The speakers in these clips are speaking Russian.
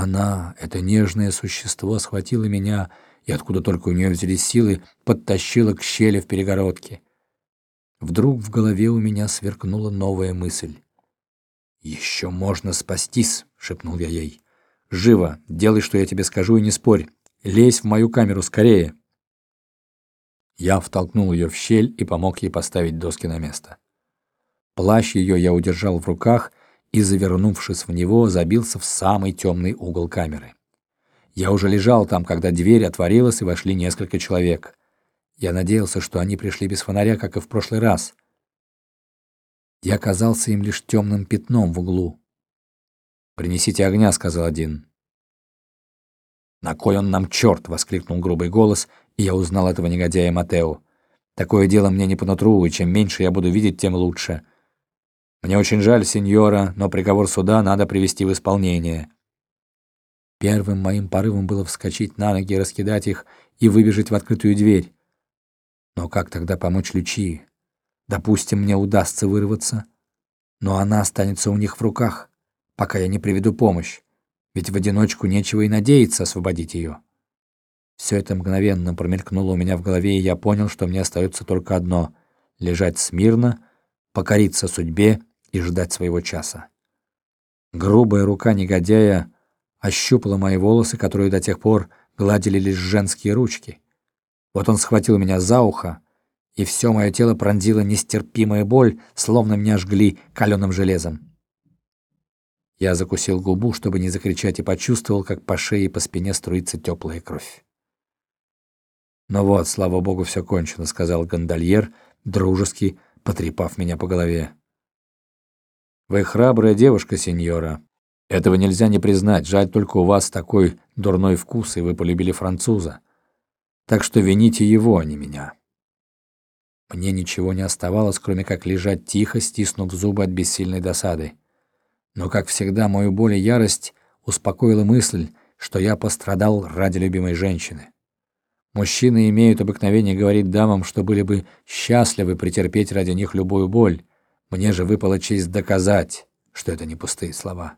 Она, это нежное существо, схватила меня и, откуда только у нее взялись силы, подтащила к щели в перегородке. Вдруг в голове у меня сверкнула новая мысль. «Еще можно спастись», — шепнул я ей. «Живо, делай, что я тебе скажу, и не спорь. Лезь в мою камеру скорее!» Я втолкнул ее в щель и помог ей поставить доски на место. Плащ ее я удержал в руках и, завернувшись в него, забился в самый темный угол камеры. Я уже лежал там, когда дверь отворилась и вошли несколько человек. Я надеялся, что они пришли без фонаря, как и в прошлый раз. Я казался им лишь темным пятном в углу. «Принесите огня», — сказал один. «На кой он нам черт?» — воскликнул грубый голос, и я узнал этого негодяя Матео. «Такое дело мне не по нутру, и чем меньше я буду видеть, тем лучше. Мне очень жаль, сеньора, но приговор суда надо привести в исполнение». Первым моим порывом было вскочить на ноги, раскидать их и выбежать в открытую дверь. Но как тогда помочь Лючии? Допустим, мне удастся вырваться, но она останется у них в руках, пока я не приведу помощь ведь в одиночку нечего и надеяться освободить ее. Все это мгновенно промелькнуло у меня в голове, и я понял, что мне остается только одно — лежать смирно, покориться судьбе и ждать своего часа. Грубая рука негодяя ощупала мои волосы, которые до тех пор гладили лишь женские ручки. Вот он схватил меня за ухо, и все мое тело пронзила нестерпимая боль, словно меня жгли каленым железом. Я закусил губу, чтобы не закричать, и почувствовал, как по шее и по спине струится теплая кровь. «Ну вот, слава богу, все кончено», — сказал гондольер, дружески потрепав меня по голове. «Вы храбрая девушка, сеньора. Этого нельзя не признать. Жаль только у вас такой дурной вкус, и вы полюбили француза. Так что вините его, а не меня». Мне ничего не оставалось, кроме как лежать тихо, стиснув зубы от бессильной досады. Но, как всегда, мою боль и ярость успокоила мысль, что я пострадал ради любимой женщины. Мужчины имеют обыкновение говорить дамам, что были бы счастливы претерпеть ради них любую боль. Мне же выпала честь доказать, что это не пустые слова.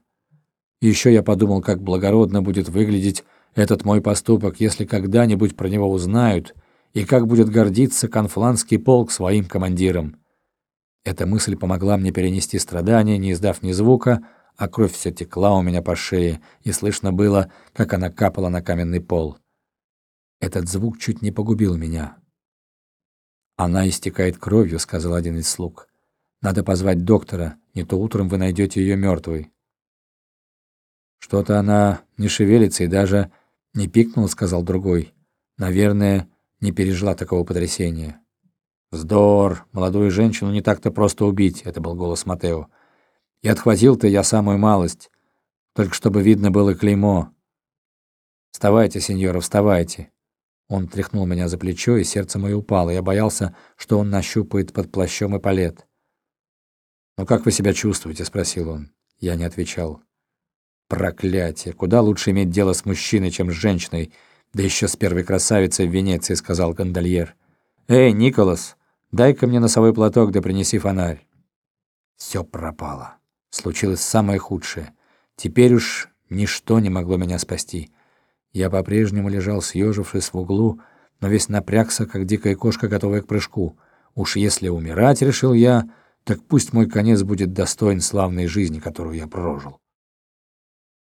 Еще я подумал, как благородно будет выглядеть этот мой поступок, если когда-нибудь про него узнают, и как будет гордиться конфланский полк своим командиром. Эта мысль помогла мне перенести страдания, не издав ни звука, а кровь все текла у меня по шее, и слышно было, как она капала на каменный пол. Этот звук чуть не погубил меня. «Она истекает кровью», — сказал один из слуг. «Надо позвать доктора, не то утром вы найдете ее мертвой». «Что-то она не шевелится и даже не пикнула», — сказал другой. «Наверное, не пережила такого потрясения». «Вздор! Молодую женщину не так-то просто убить», — это был голос Матео. «И отхватил-то я самую малость, только чтобы видно было клеймо». «Вставайте, сеньора, вставайте!» Он тряхнул меня за плечо, и сердце мое упало. Я боялся, что он нащупает под плащом и палет. «Ну как вы себя чувствуете?» — спросил он. Я не отвечал. «Проклятие! Куда лучше иметь дело с мужчиной, чем с женщиной, да еще с первой красавицей в Венеции», — сказал гондольер. «Эй, Николас, Дай-ка мне носовой платок, да принеси фонарь. Все пропало. Случилось самое худшее. Теперь уж ничто не могло меня спасти. Я по-прежнему лежал, съежившись в углу, но весь напрягся, как дикая кошка, готовая к прыжку. Уж если умирать, решил я, так пусть мой конец будет достоин славной жизни, которую я прожил.